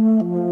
Mm-hmm.